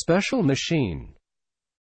special machine.